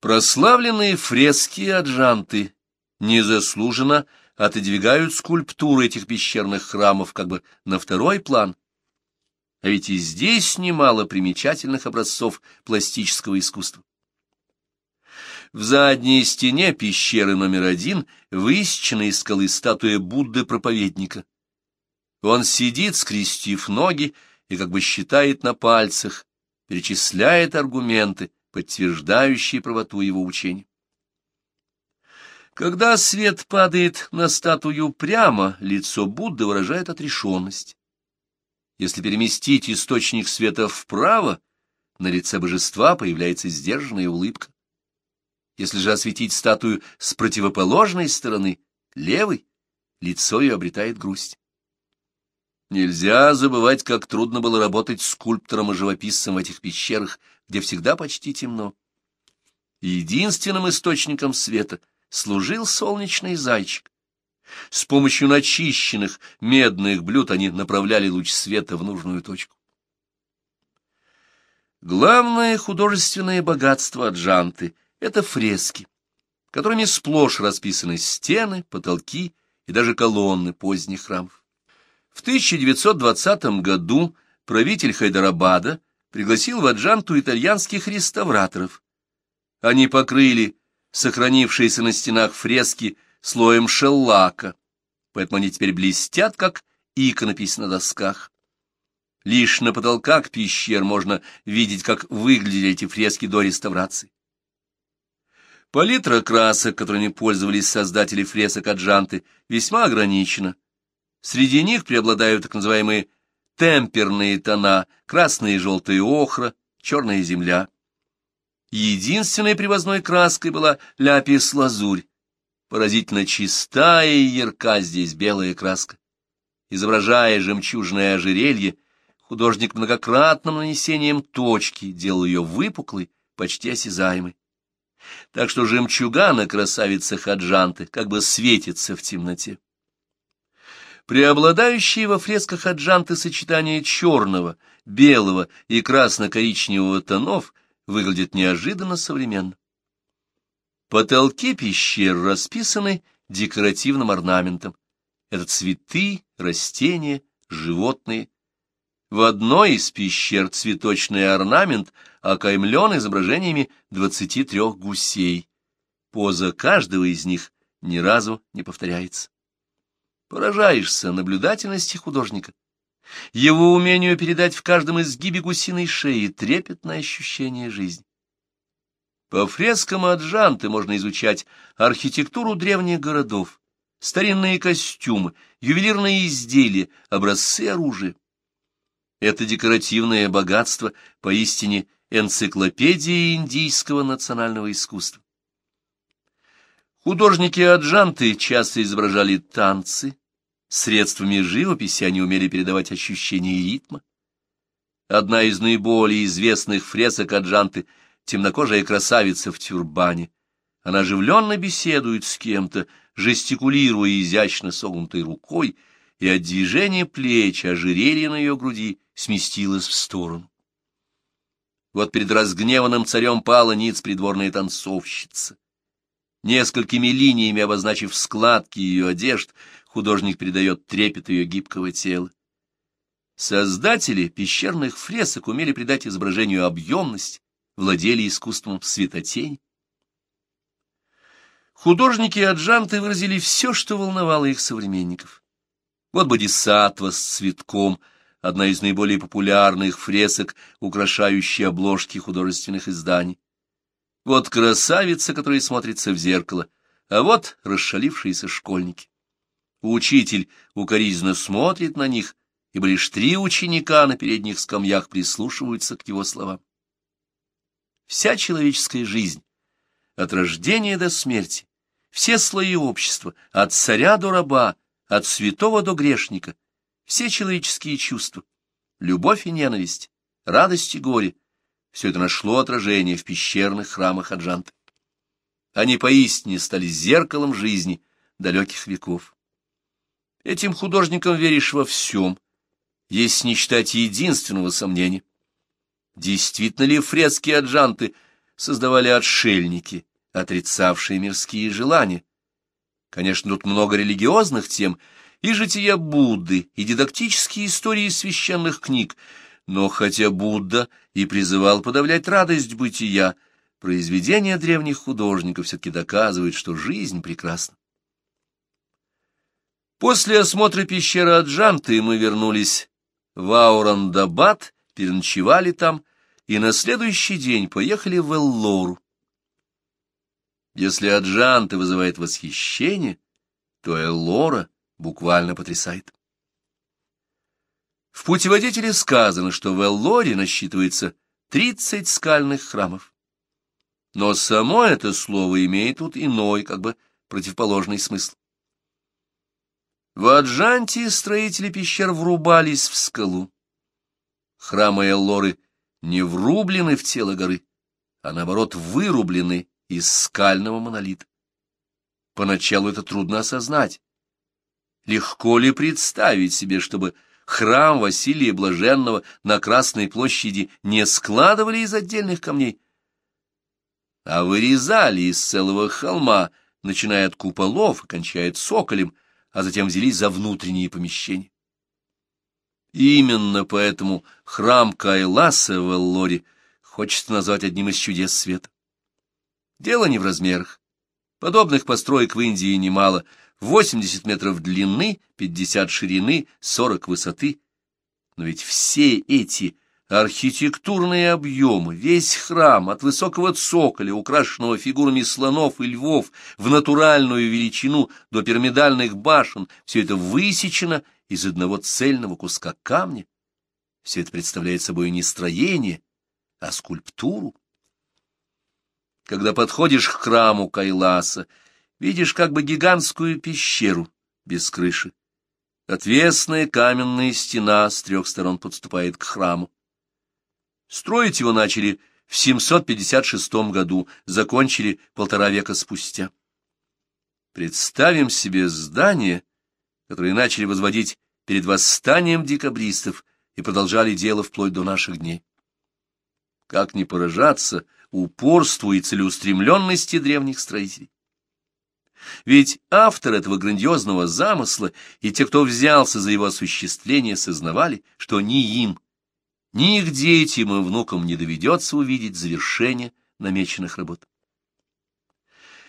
Прославленные фрески и аджанты незаслуженно отодвигают скульптуры этих пещерных храмов как бы на второй план. А ведь и здесь немало примечательных образцов пластического искусства. В задней стене пещеры номер один высечена из скалы статуя Будды-проповедника. Он сидит, скрестив ноги, и как бы считает на пальцах, перечисляет аргументы, подтверждающие правоту его учения. Когда свет падает на статую прямо, лицо Будды выражает отрешенность. Если переместить источник света вправо, на лице божества появляется сдержанная улыбка. Если же осветить статую с противоположной стороны, левой, лицо ее обретает грусть. Нельзя забывать, как трудно было работать скульптором и живописцем в этих пещерах, где всегда почти темно. Единственным источником света служил солнечный зайчик. С помощью начищенных медных блюд они направляли луч света в нужную точку. Главное художественное богатство Аджанты — это фрески, которыми сплошь расписаны стены, потолки и даже колонны поздних храмов. В 1920 году правитель Хайдарабада пригласил в Аджанту итальянских реставраторов. Они покрыли сохранившиеся на стенах фрески слоем шеллака, поэтому они теперь блестят, как иконопись на досках. Лишь на потолках пещер можно видеть, как выглядели эти фрески до реставрации. Палитра красок, которыми пользовались создатели фресок Аджанты, весьма ограничена. Среди них преобладают так называемые темперные тона, красная и желтая охра, черная земля. Единственной привозной краской была ляпис-лазурь. Поразительно чистая и ярка здесь белая краска. Изображая жемчужное ожерелье, художник многократным нанесением точки делал ее выпуклой, почти осязаемой. Так что жемчуга на красавице Хаджанты как бы светится в темноте. Преобладающие во фресках аджанты сочетания черного, белого и красно-коричневого тонов выглядят неожиданно современно. Потолки пещер расписаны декоративным орнаментом. Это цветы, растения, животные. В одной из пещер цветочный орнамент окаймлен изображениями двадцати трех гусей. Поза каждого из них ни разу не повторяется. Поражаешься наблюдательности художника, его умению передать в каждом изгибе гусиной шеи трепетное ощущение жизни. По фрескам Аджанты можно изучать архитектуру древних городов, старинные костюмы, ювелирные изделия, образцы оружия. Это декоративное богатство поистине энциклопедия индийского национального искусства. Художники-аджанты часто изображали танцы, средствами живописи они умели передавать ощущение ритма. Одна из наиболее известных фресок аджанты — темнокожая красавица в тюрбане. Она оживленно беседует с кем-то, жестикулируя изящно согнутой рукой, и от движения плеч ожерелье на ее груди сместилось в сторону. Вот перед разгневанным царем пала ниц придворная танцовщица. Несколькими линиями обозначив складки ее одежд, художник передает трепет ее гибкого тела. Создатели пещерных фресок умели придать изображению объемность, владели искусством светотень. Художники Аджанты выразили все, что волновало их современников. Вот бодисаттва с цветком, одна из наиболее популярных фресок, украшающая обложки художественных изданий. Вот красавица, которая смотрится в зеркало, а вот расшалившиеся школьники. Учитель укоризненно смотрит на них, ибо лишь три ученика на передних скамьях прислушиваются к его словам. Вся человеческая жизнь, от рождения до смерти, все слои общества, от царя до раба, от святого до грешника, все человеческие чувства, любовь и ненависть, радость и горе — все это нашло отражение в пещерных храмах Аджанты. Они поистине стали зеркалом жизни далеких веков. Этим художникам веришь во всем, если не считать единственного сомнения. Действительно ли фрески Аджанты создавали отшельники, отрицавшие мирские желания. Конечно, тут много религиозных тем, и жития Будды, и дидактические истории священных книг, но хотя Будда и призывал подавлять радость бытия, произведения древних художников все-таки доказывают, что жизнь прекрасна. После осмотра пещеры Аджанты мы вернулись в Аурандабад, переночевали там и на следующий день поехали в Эллору. Если Аджанта вызывает восхищение, то Эллора буквально потрясает. В путеводителе сказано, что в Эллоре насчитывается 30 скальных храмов. Но само это слово имеет тут иной, как бы противоположный смысл. В Аджанте строители пещер врубались в скалу. Храмы Эллоры не врублены в тело горы, а наоборот вырублены из скального монолита. Поначалу это трудно осознать. Легко ли представить себе, чтобы храм Василия Блаженного на Красной площади не складывали из отдельных камней, а вырезали из целого холма, начиная от куполов и кончая цоколем, а затем взялись за внутренние помещения. Именно поэтому храм Кайласа в Эллоре хочется назвать одним из чудес света. Дело не в размерах. Подобных построек в Индии немало. 80 метров длины, 50 ширины, 40 высоты. Но ведь все эти Архитектурные объемы, весь храм, от высокого цоколя, украшенного фигурами слонов и львов, в натуральную величину до пирамидальных башен, все это высечено из одного цельного куска камня. Все это представляет собой не строение, а скульптуру. Когда подходишь к храму Кайласа, видишь как бы гигантскую пещеру без крыши. Отвесная каменная стена с трех сторон подступает к храму. Строить его начали в 756 году, закончили полтора века спустя. Представим себе здание, которое начали возводить перед восстанием декабристов и продолжали дело вплоть до наших дней. Как не поражаться упорству и целеустремленности древних строителей? Ведь автор этого грандиозного замысла и те, кто взялся за его осуществление, сознавали, что ни им, ни их детям и внукам не доведется увидеть завершение намеченных работ.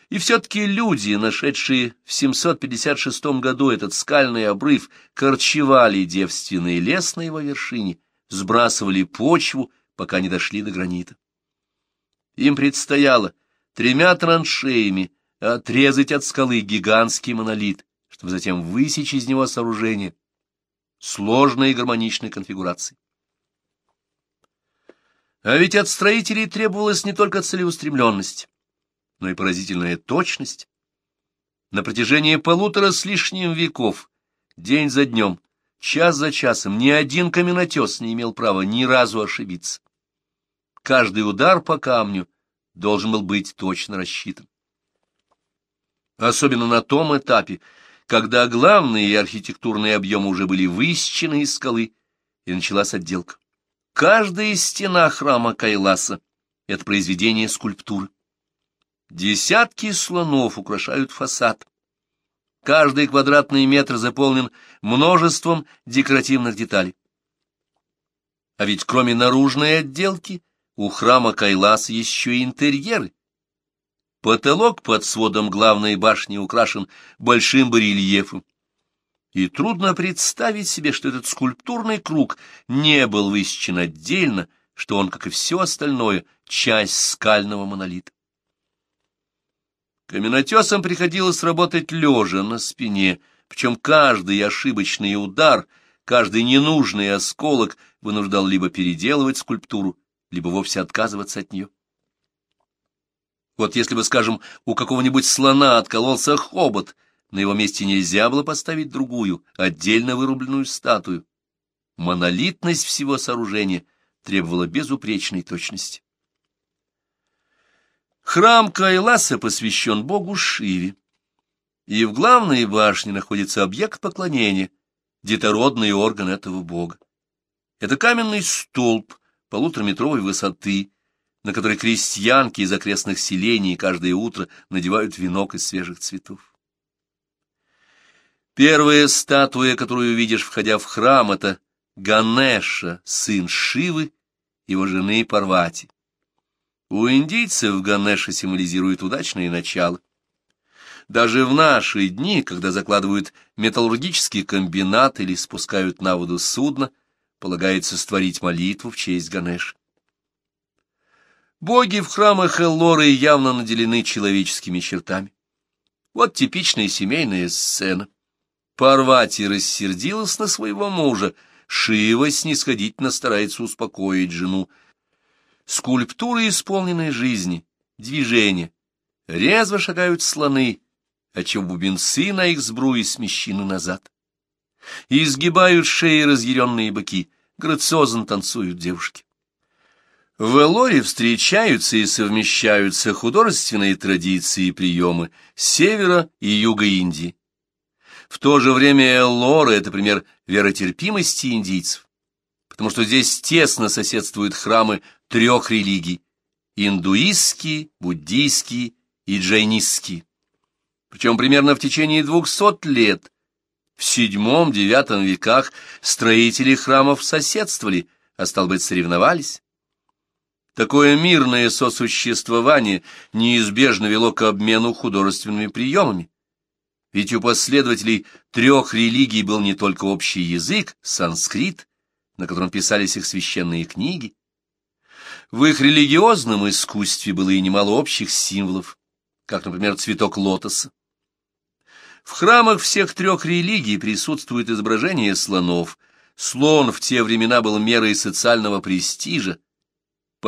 И все-таки люди, нашедшие в 756 году этот скальный обрыв, корчевали девственный лес на его вершине, сбрасывали почву, пока не дошли до гранита. Им предстояло тремя траншеями отрезать от скалы гигантский монолит, чтобы затем высечь из него сооружение сложной и гармоничной конфигурации. А ведь от строителей требовалась не только целеустремленность, но и поразительная точность. На протяжении полутора с лишним веков, день за днем, час за часом, ни один каменотес не имел права ни разу ошибиться. Каждый удар по камню должен был быть точно рассчитан. Особенно на том этапе, когда главные архитектурные объемы уже были высечены из скалы, и началась отделка. Каждая стена храма Кайласа — это произведение скульптуры. Десятки слонов украшают фасад. Каждый квадратный метр заполнен множеством декоративных деталей. А ведь кроме наружной отделки у храма Кайласа еще и интерьеры. Потолок под сводом главной башни украшен большим барельефом и трудно представить себе, что этот скульптурный круг не был высечен отдельно, что он, как и все остальное, часть скального монолита. Каменотесам приходилось работать лежа на спине, причем каждый ошибочный удар, каждый ненужный осколок вынуждал либо переделывать скульптуру, либо вовсе отказываться от нее. Вот если бы, скажем, у какого-нибудь слона откололся хобот — на его месте нельзя было поставить другую, отдельно вырубленную статую. Монолитность всего сооружения требовала безупречной точности. Храм Кайласа посвящен богу Шиве, и в главной башне находится объект поклонения, детородный орган этого бога. Это каменный столб полутораметровой высоты, на который крестьянки из окрестных селений каждое утро надевают венок из свежих цветов. Первая статуя, которую видишь, входя в храм, это Ганеша, сын Шивы, его жены Парвати. У индийцев Ганеша символизирует удачное начало. Даже в наши дни, когда закладывают металлургический комбинат или спускают на воду судно, полагается створить молитву в честь Ганеш. Боги в храмах Эллоры явно наделены человеческими чертами. Вот типичная семейная сцена. Парвати рассердилась на своего мужа, Шива снисходительно старается успокоить жену. Скульптуры, исполненные жизни, движения. Резво шагают слоны, отчего бубенцы на их сбруе смещены назад. Изгибают шеи разъяренные боки, грациозно танцуют девушки. В Элоре встречаются и совмещаются художественные традиции и приемы севера и юга Индии. В то же время Эллора — это пример веротерпимости индийцев, потому что здесь тесно соседствуют храмы трех религий — индуистские, буддийские и джайнистские. Причем примерно в течение двухсот лет, в VII-IX веках, строители храмов соседствовали, а стал быть, соревновались. Такое мирное сосуществование неизбежно вело к обмену художественными приемами. Ведь у последователей трех религий был не только общий язык, санскрит, на котором писались их священные книги. В их религиозном искусстве было и немало общих символов, как, например, цветок лотоса. В храмах всех трех религий присутствует изображение слонов. Слон в те времена был мерой социального престижа,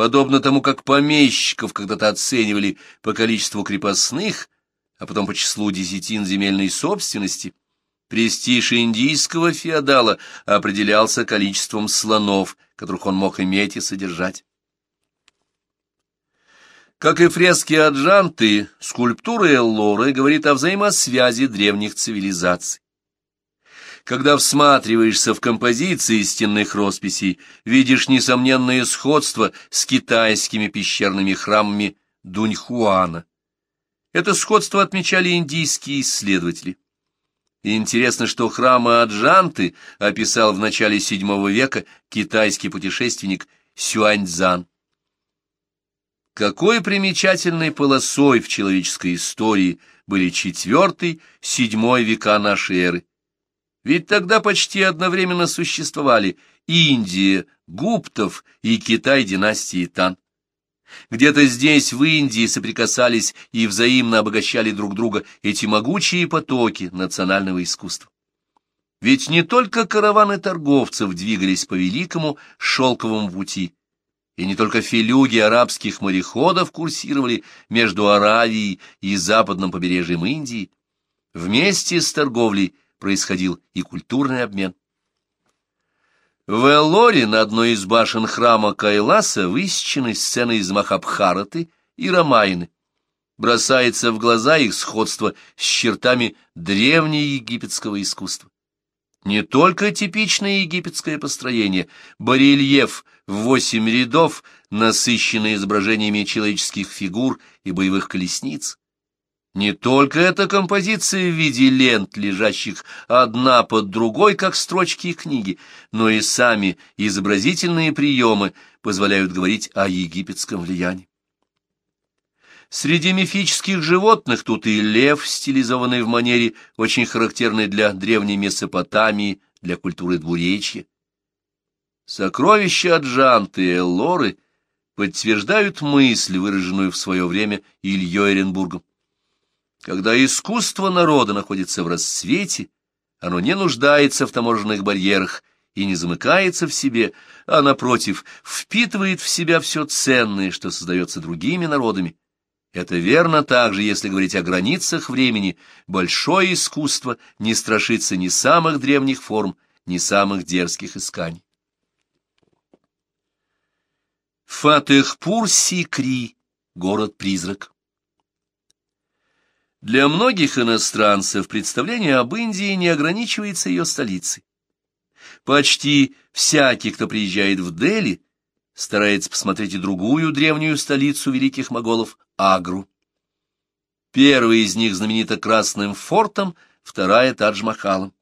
подобно тому, как помещиков когда-то оценивали по количеству крепостных, а потом по числу десятин земельной собственности, престиж индийского феодала определялся количеством слонов, которых он мог иметь и содержать. Как и фрески Аджанты, скульптура Эллоры говорит о взаимосвязи древних цивилизаций. Когда всматриваешься в композиции стенных росписей, видишь несомненное сходство с китайскими пещерными храмами Дуньхуана. Это сходство отмечали индийские исследователи. И интересно, что храмы Аджанты описал в начале VII века китайский путешественник Сюаньцзан. Какой примечательной полосой в человеческой истории были седьмой века нашей эры. Ведь тогда почти одновременно существовали Индия, Гуптов и Китай династии Тан. Где-то здесь, в Индии, соприкасались и взаимно обогащали друг друга эти могучие потоки национального искусства. Ведь не только караваны торговцев двигались по великому шелковому пути, и не только филюги арабских мореходов курсировали между Аравией и западным побережьем Индии. Вместе с торговлей происходил и культурный обмен. В Эллоре на одной из башен храма Кайласа высечены сцены из Махабхараты и Рамайны. Бросается в глаза их сходство с чертами древнеегипетского искусства. Не только типичное египетское построение, барельеф в восемь рядов, насыщенный изображениями человеческих фигур и боевых колесниц. Не только эта композиция в виде лент, лежащих одна под другой, как строчки книги, но и сами изобразительные приемы позволяют говорить о египетском влиянии. Среди мифических животных тут и лев, стилизованный в манере, очень характерной для древней Месопотамии, для культуры двуречья. Сокровища Аджанты и Эллоры подтверждают мысль, выраженную в свое время Ильей Эренбургом. Когда искусство народа находится в расцвете, оно не нуждается в таможенных барьерах и не замыкается в себе, а, напротив, впитывает в себя все ценное, что создается другими народами, это верно также, если говорить о границах времени. Большое искусство не страшится ни самых древних форм, ни самых дерзких исканий. Фатехпур-Сикри, город-призрак. Для многих иностранцев представление об Индии не ограничивается ее столицей. Почти всякий, кто приезжает в Дели, старается посмотреть и другую древнюю столицу великих моголов — Агру. Первая из них знаменита Красным фортом, вторая — Тадж-Махалом.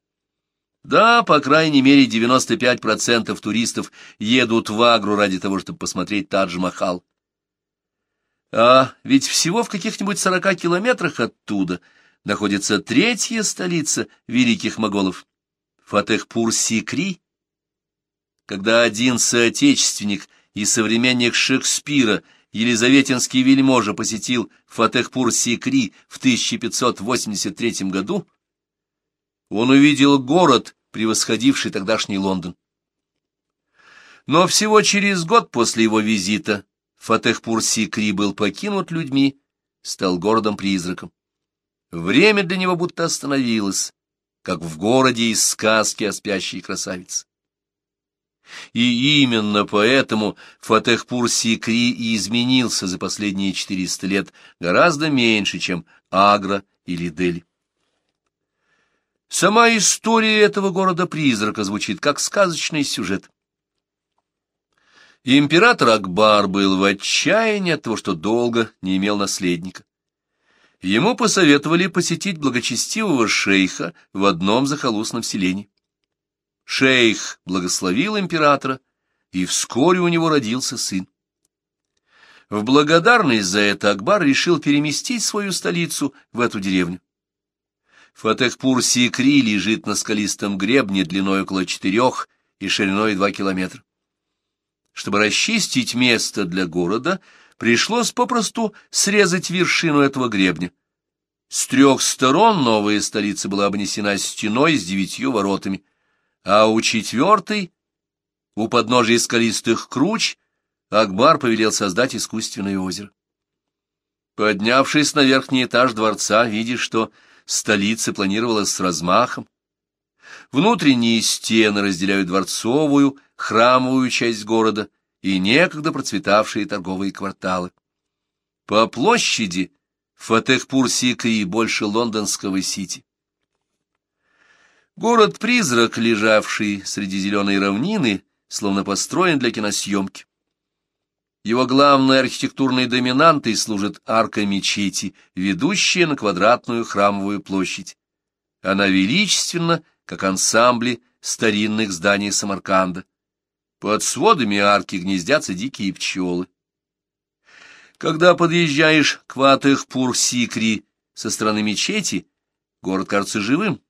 Да, по крайней мере, 95% туристов едут в Агру ради того, чтобы посмотреть Тадж-Махал. А ведь всего в каких-нибудь сорока километрах оттуда находится третья столица великих моголов — Фатехпур-Сикри. Когда один соотечественник и современник Шекспира, Елизаветинский вельможа, посетил Фатехпур-Сикри в 1583 году, он увидел город, превосходивший тогдашний Лондон. Но всего через год после его визита Фатехпур-Сикри был покинут людьми, стал городом-призраком. Время для него будто остановилось, как в городе из сказки о спящей красавице. И именно поэтому Фатехпур-Сикри и изменился за последние 400 лет гораздо меньше, чем Агра или Дели. Сама история этого города-призрака звучит как сказочный сюжет. Император Акбар был в отчаянии от того, что долго не имел наследника. Ему посоветовали посетить благочестивого шейха в одном захолустном селении. Шейх благословил императора, и вскоре у него родился сын. В благодарность за это Акбар решил переместить свою столицу в эту деревню. Фатехпур-Сикри лежит на скалистом гребне длиной около четырех и шириной два километра. Чтобы расчистить место для города, пришлось попросту срезать вершину этого гребня. С трех сторон новая столица была обнесена стеной с девятью воротами, а у четвертой, у подножия скалистых круч, Акбар повелел создать искусственное озеро. Поднявшись на верхний этаж дворца, видишь, что столица планировалась с размахом. Внутренние стены разделяют дворцовую, храмовую часть города и некогда процветавшие торговые кварталы. По площади Фатехпур-Сикри больше лондонского Сити. Город-призрак, лежавший среди зеленой равнины, словно построен для киносъемки. Его главной архитектурной доминантой служит арка мечети, ведущая на квадратную храмовую площадь. Она величественна, как ансамбли старинных зданий Самарканда. Под сводами арки гнездятся дикие пчелы. Когда подъезжаешь к Ватехпур-Сикри со стороны мечети, город кажется живым.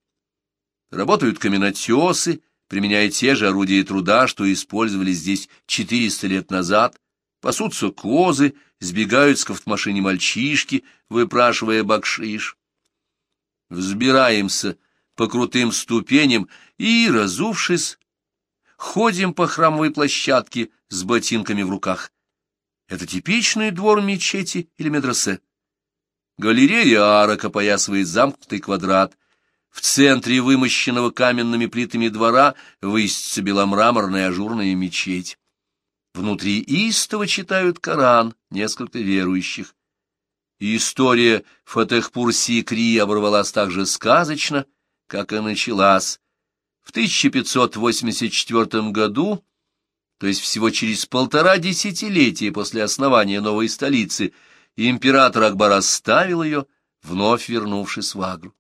Работают каменотесы, применяя те же орудия труда, что использовали здесь 400 лет назад, пасутся козы, сбегают с кафтмашине мальчишки, выпрашивая бакшиш. Взбираемся по крутым ступеням и, разувшись, ходим по храмовой площадке с ботинками в руках. Это типичный двор мечети или медресе. Галерея арок опоясывает замкнутый квадрат. В центре вымощенного каменными плитами двора высится беломраморная ажурная мечеть. Внутри истово читают Коран несколько верующих. И история Фатехпур-Сикри оборвалась так же сказочно, как и началась, в 1584 году, то есть всего через полтора десятилетия после основания новой столицы, император Акбар оставил ее, вновь вернувшись в Агру.